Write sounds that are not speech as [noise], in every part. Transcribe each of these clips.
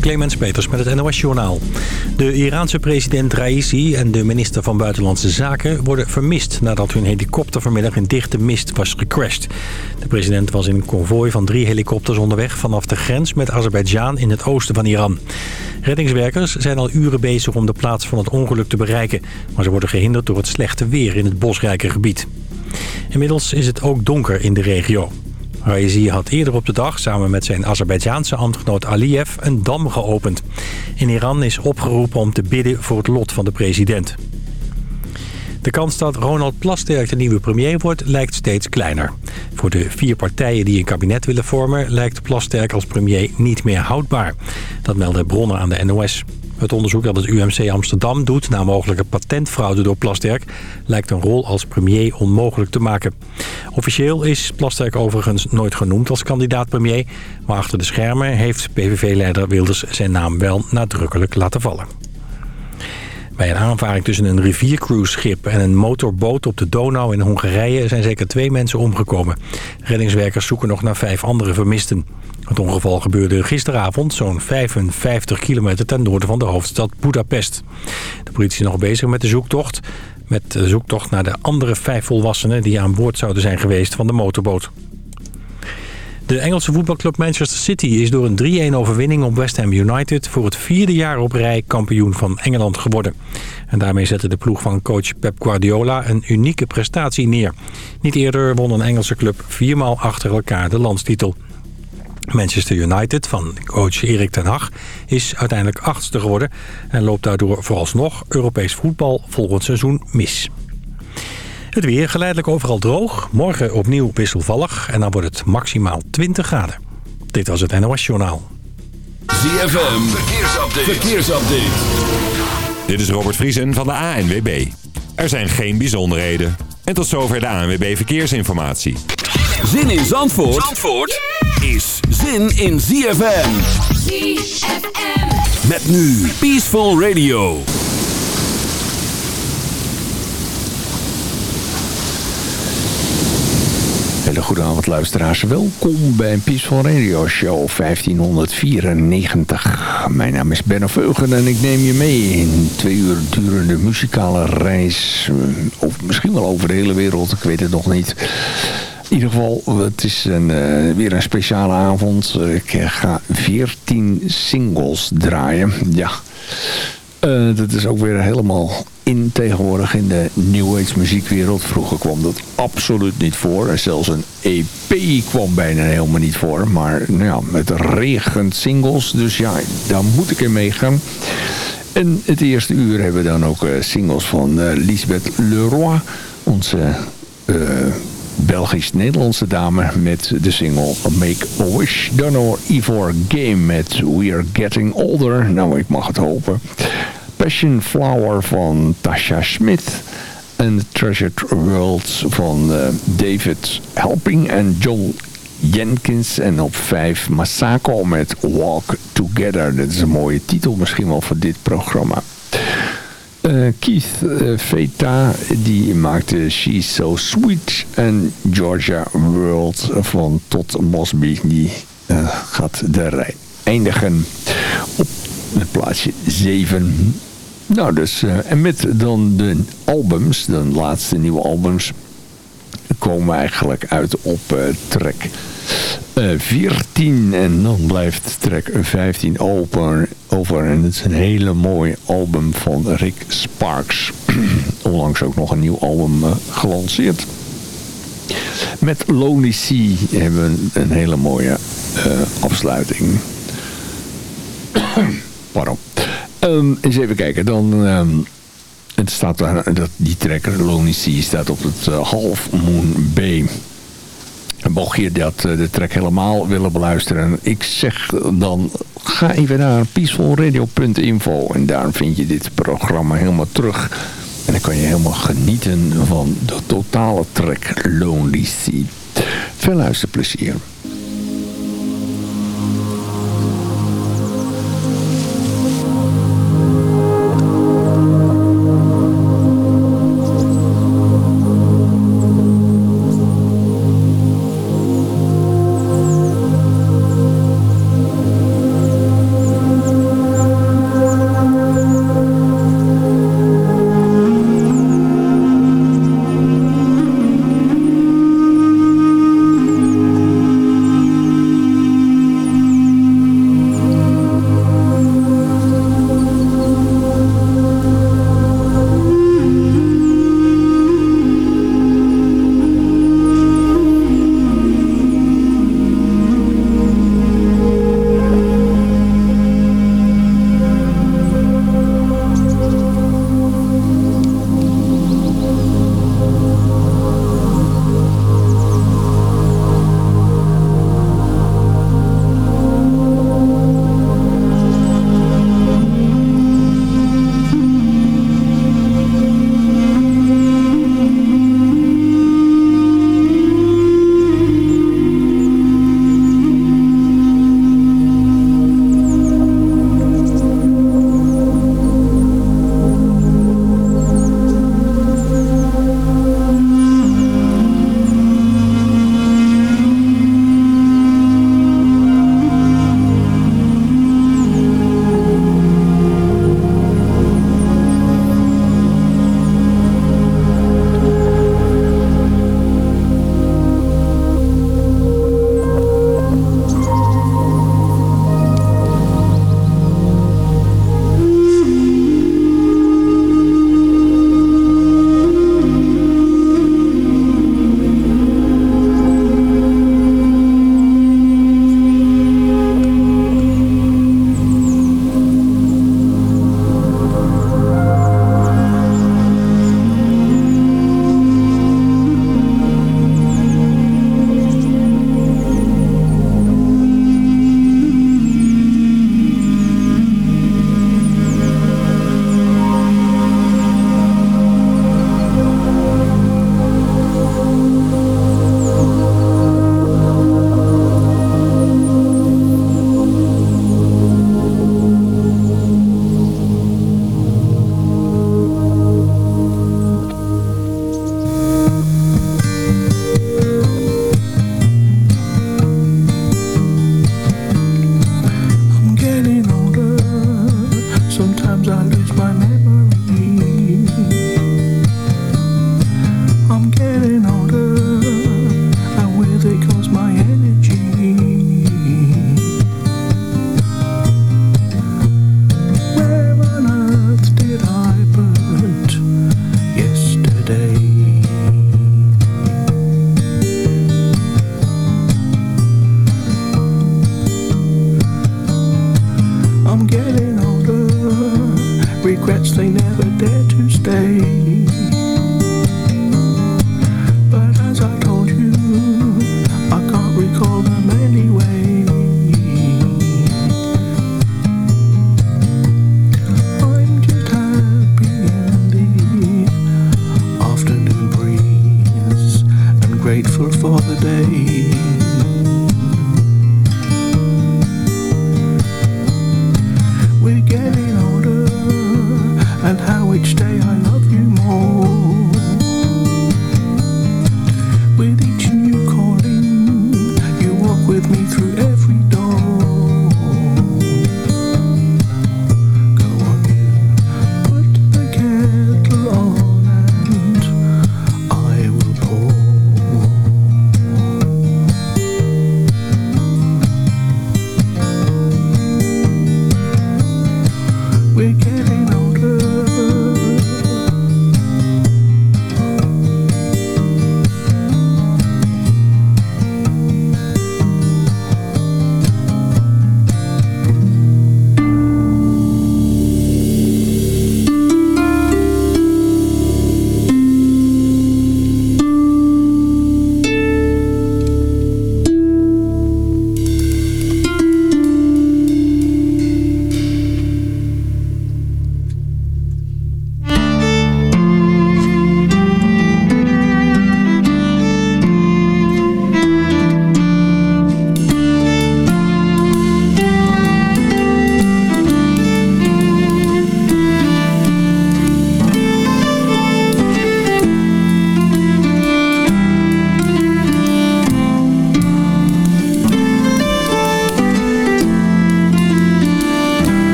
Clemens Peters met het NOS-journaal. De Iraanse president Raisi en de minister van Buitenlandse Zaken worden vermist... nadat hun helikopter vanmiddag in dichte mist was gecrashed. De president was in een konvooi van drie helikopters onderweg... vanaf de grens met Azerbeidzjan in het oosten van Iran. Reddingswerkers zijn al uren bezig om de plaats van het ongeluk te bereiken... maar ze worden gehinderd door het slechte weer in het bosrijke gebied. Inmiddels is het ook donker in de regio. Raisi had eerder op de dag samen met zijn Azerbeidzjaanse ambtgenoot Aliyev een dam geopend. In Iran is opgeroepen om te bidden voor het lot van de president. De kans dat Ronald Plasterk de nieuwe premier wordt lijkt steeds kleiner. Voor de vier partijen die een kabinet willen vormen... lijkt Plasterk als premier niet meer houdbaar. Dat melden bronnen aan de NOS. Het onderzoek dat het UMC Amsterdam doet naar mogelijke patentfraude door Plasterk... lijkt een rol als premier onmogelijk te maken. Officieel is Plasterk overigens nooit genoemd als kandidaat-premier... maar achter de schermen heeft PVV-leider Wilders zijn naam wel nadrukkelijk laten vallen. Bij een aanvaring tussen een riviercruiseschip en een motorboot op de Donau in Hongarije zijn zeker twee mensen omgekomen. Reddingswerkers zoeken nog naar vijf andere vermisten. Het ongeval gebeurde gisteravond zo'n 55 kilometer ten noorden van de hoofdstad Budapest. De politie is nog bezig met de zoektocht. Met de zoektocht naar de andere vijf volwassenen die aan boord zouden zijn geweest van de motorboot. De Engelse voetbalclub Manchester City is door een 3-1 overwinning op West Ham United... voor het vierde jaar op rij kampioen van Engeland geworden. En daarmee zette de ploeg van coach Pep Guardiola een unieke prestatie neer. Niet eerder won een Engelse club viermaal achter elkaar de landstitel. Manchester United van coach Erik ten Hag is uiteindelijk achtste geworden... en loopt daardoor vooralsnog Europees voetbal volgend seizoen mis. Het weer geleidelijk overal droog. Morgen opnieuw wisselvallig en dan wordt het maximaal 20 graden. Dit was het NOS Journaal. ZFM, verkeersupdate. verkeersupdate. Dit is Robert Vriesen van de ANWB. Er zijn geen bijzonderheden. En tot zover de ANWB Verkeersinformatie. Zin in Zandvoort, Zandvoort is zin in ZFM. ZFM. Met nu Peaceful Radio. Hele goede avond luisteraars. Welkom bij een Peaceful Radio Show 1594. Mijn naam is Ben Veugen en ik neem je mee in twee uur durende muzikale reis. Of misschien wel over de hele wereld, ik weet het nog niet. In ieder geval, het is een, uh, weer een speciale avond. Ik ga 14 singles draaien. Ja, dat is ook weer helemaal in tegenwoordig in de New Age muziekwereld. Vroeger kwam dat absoluut niet voor. En zelfs een EP kwam bijna helemaal niet voor. Maar nou ja, met regent singles. Dus ja, daar moet ik in meegaan. En het eerste uur hebben we dan ook singles van Lisbeth Leroy. Onze Belgisch-Nederlandse dame met de single Make a Wish. Dan nog Ivor Game met We Are Getting Older. Nou, ik mag het hopen. Passion Flower van Tasha Smith. En Treasured Worlds van uh, David Helping en John Jenkins. En op 5 Masako met Walk Together. Dat is een mooie titel misschien wel voor dit programma. Uh, Keith uh, Veta, die maakte She's So Sweet. En Georgia World van Todd Mosby, die uh, gaat de rij eindigen op plaatsje 7. Nou, dus, en met dan de albums, de laatste nieuwe albums, komen we eigenlijk uit op track uh, 14. En dan blijft track 15 open, over. En het is een hele mooi album van Rick Sparks. [clears throat] Onlangs ook nog een nieuw album gelanceerd. Met Lonely Sea hebben we een hele mooie afsluiting. [clears throat] Pardon. Um, eens even kijken. Dan, um, het staat daar, dat, die trekker Lonely Sea staat op het uh, Half Moon Bay. Mocht je dat, uh, de track helemaal willen beluisteren. Ik zeg dan, ga even naar peacefulradio.info. En daar vind je dit programma helemaal terug. En dan kan je helemaal genieten van de totale track Lonely Sea. Veel luisterplezier.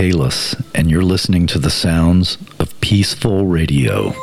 Bikalis, and you're listening to the sounds of peaceful radio.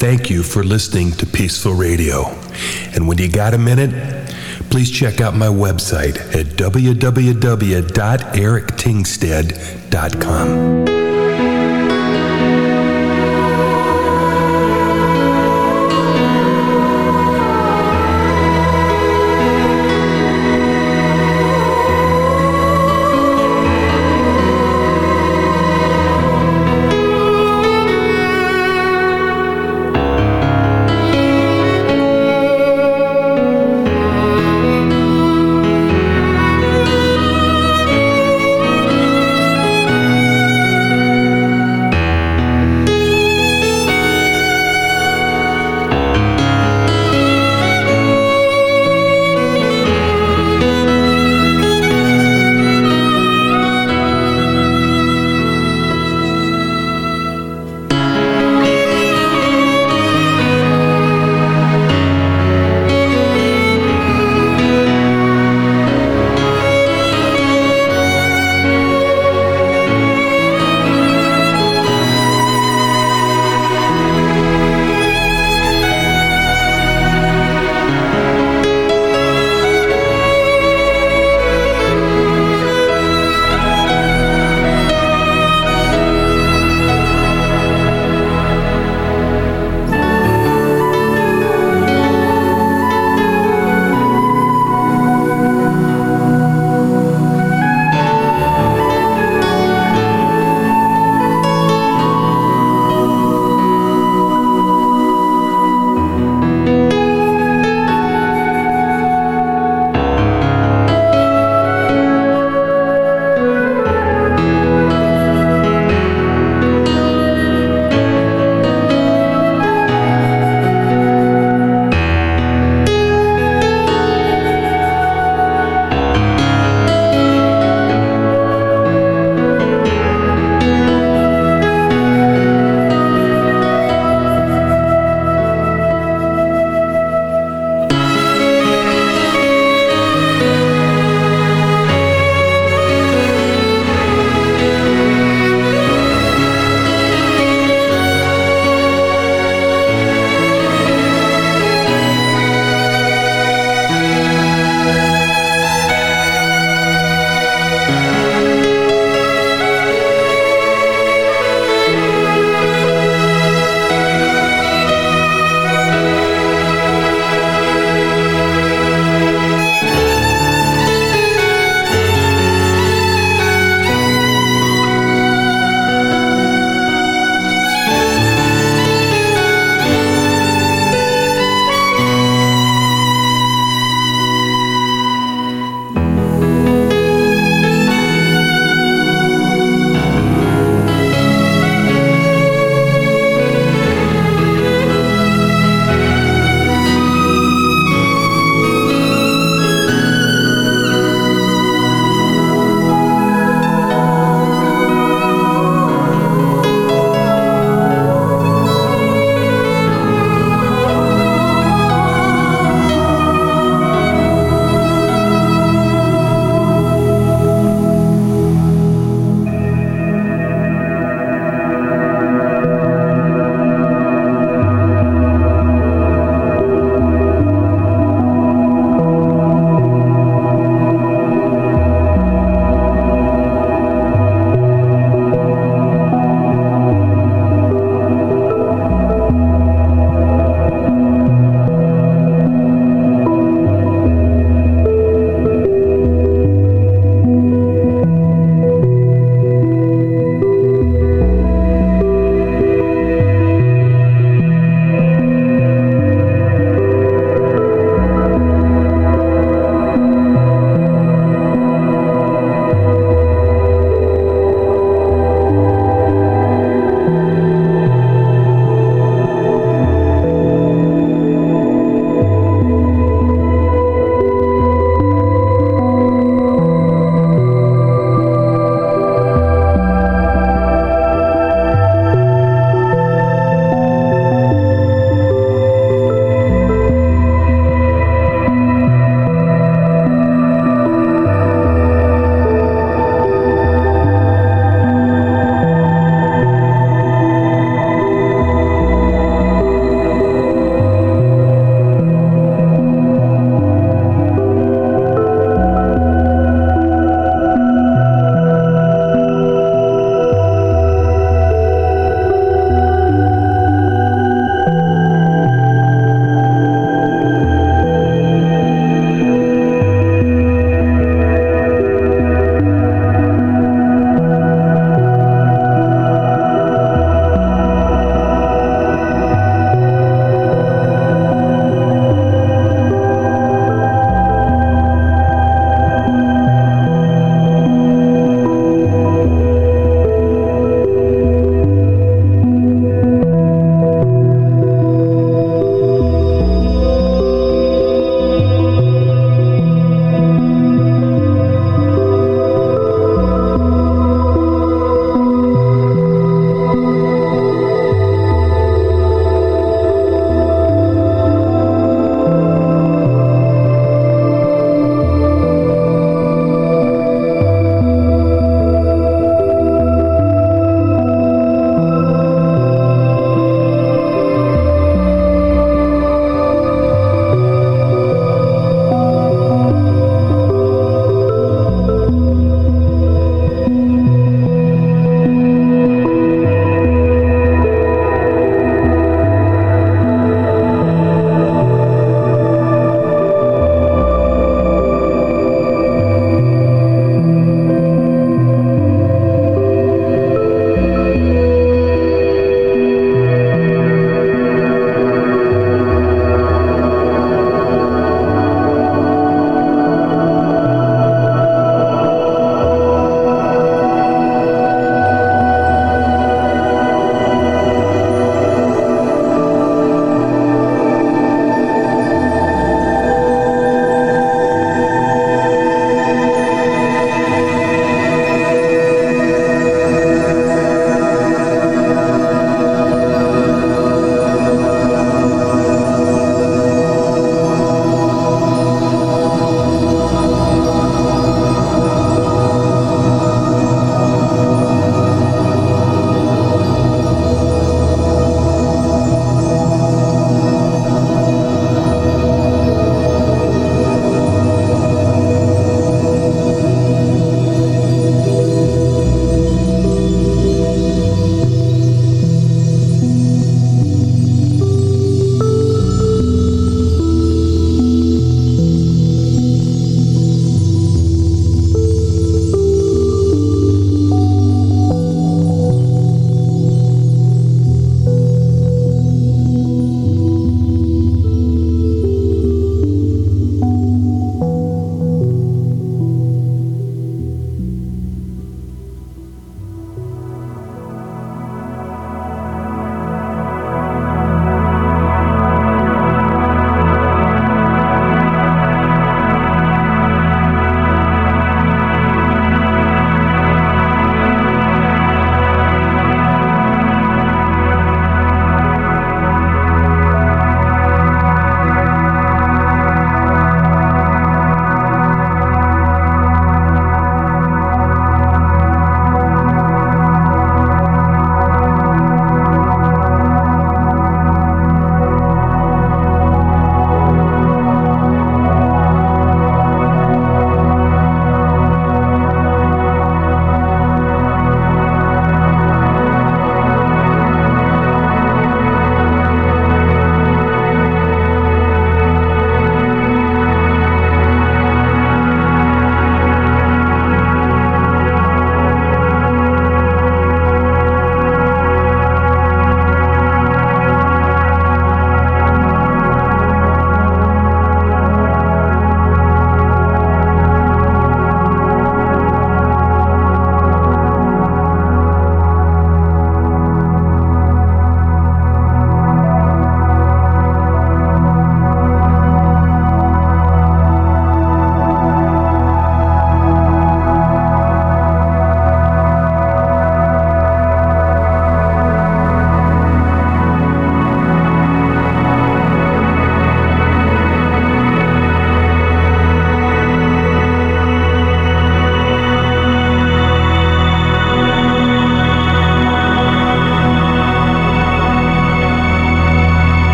Thank you for listening to Peaceful Radio. And when you got a minute, please check out my website at www.erictingstead.com.